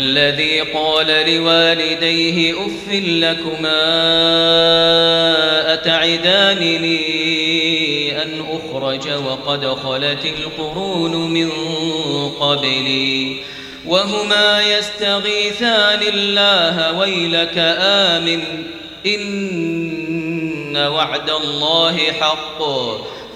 والذي قال لوالديه أف لكما أتعدانني أن أخرج وقد خلت القرون من قبلي وهما يستغيثان الله ويلك آمن إن وعد الله حق